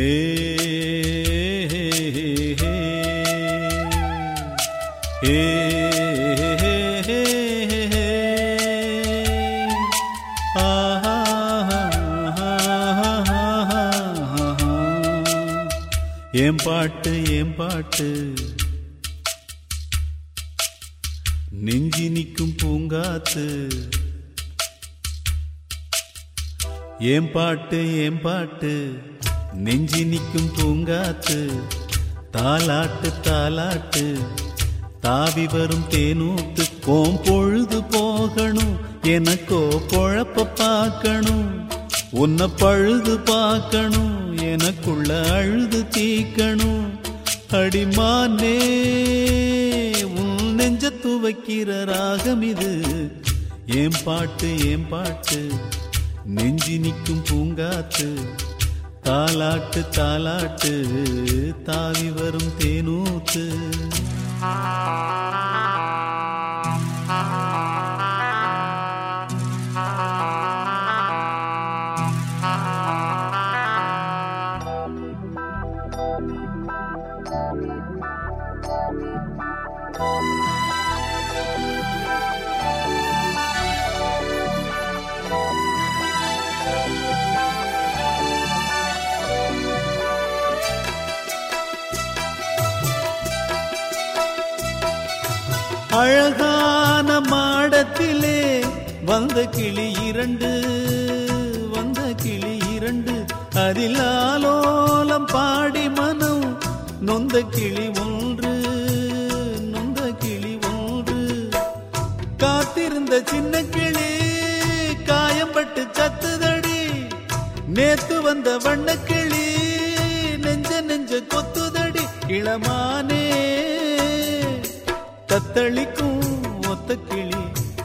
ஹே பாட்டு ஏன் பாட்டு நெஞ்சி நிற்கும் பூங்காத்து ஏன் பாட்டு ஏன் பாட்டு நெஞ்சி நிற்கும் பூங்காத்து தாலாட்டு தாலாட்டு தாவி வரும் தேனூத்து போம் பொழுது போகணும் எனக்கோ பொழப்ப பார்க்கணும் உன்னை பழுது பார்க்கணும் எனக்குள்ள அழுது தீக்கணும். அடிமானே உன் நெஞ்ச துவைக்கிற ராகம் இது. ஏன் பாட்டு ஏன் பாட்டு? நெஞ்சி நிற்கும் பூங்காத்து தாலாட்டு தாலாட்டு தாவி வரும் தேனூத்து. thank you அழகான மாடத்திலே வந்த கிளி இரண்டு வந்த கிளி இரண்டு. அதில் ஆலோலம் பாடி மனம் நொந்த கிளி ஒன்று நொந்த கிளி ஒன்று. காத்திருந்த சின்ன கிளி காயம்பட்டு சத்துதடி. நேத்து வந்த வண்ண கிளி நெஞ்ச நெஞ்ச கொத்துதடி. இளமானே தத்தளிக்கும் ஒத்த கிளி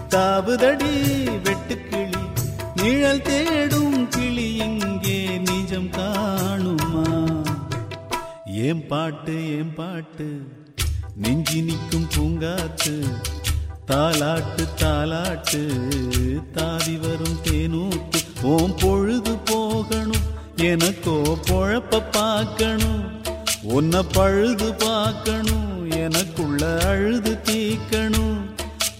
தாவுதடி வெட்டுக்கிளி நிழல் தேடும் கிளி இங்கே நிஜம் காணுமா? ஏன் பாட்டு ஏன் பாட்டு? நெஞ்சி நிற்கும் பூங்காத்து தாலாட்டு தாலாட்டு தாவி வரும் தேனூத்து ஓம் பொழுது போகணும் எனக்கோ பொழப்ப பார்க்கணும் உன்னை பழுது பார்க்கணும் அழுது தீக்கணும்.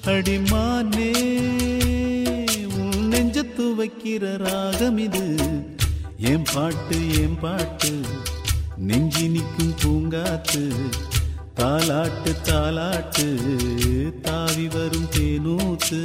அடிமானே உன் நெஞ்ச துவைக்கிற ராகம் இது. என் பாட்டு என் பாட்டு நெஞ்சி நிற்கும் பூங்காத்து. தாலாட்டு தாலாட்டு தாவி வரும் தேனூத்து.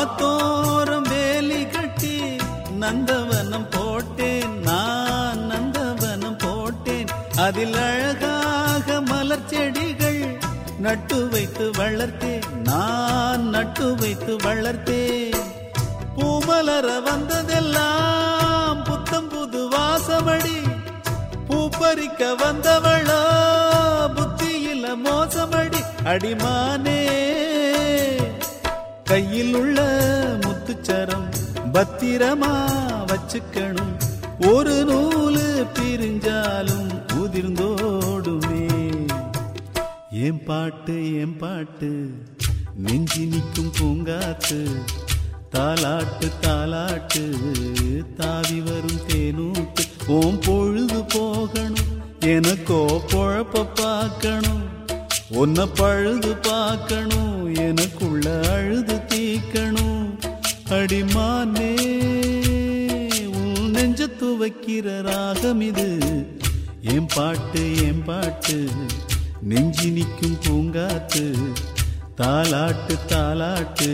ஆத்தோரம் வேலி கட்டி நந்தவனம் போட்டேன். நான் நந்தவனம் போட்டேன். அதில் அழகாக மலர் செடிகள் நட்டு வைத்து வளர்த்தேன். நான் நட்டு வைத்து வளர்த்தேன். பூமலர வந்ததெல்லாம் புத்தம் புது வாசமடி. பூப்பறிக்க வந்தவளோ புத்தியில மோசமடி. அடிமானே கையில் உள்ள பத்திரமா வச்சுக்கணும். ஒரு நூலு பிரிஞ்சாலும் உதிர்ந்தோடுமே. என் பாட்டு என் பாட்டு நெஞ்சி நிற்கும் பூங்காத்து தாலாட்டு தாலாட்டு தாவி வரும் தேனூட்டு. ஓம் பொழுது போகணும் எனக்கோ பொழப்ப பார்க்கணும். ஒன்ன பழுது பார்க்கணும் எனக்குள்ள அழுது அடிமானே உன் நெஞ்ச துவைக்கிற ராகம் இது. என் பாட்டு என் பாட்டு நெஞ்சி நிற்கும் பூங்காத்து. தாலாட்டு தாலாட்டு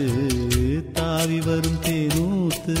தாவி வரும் தேனூத்து.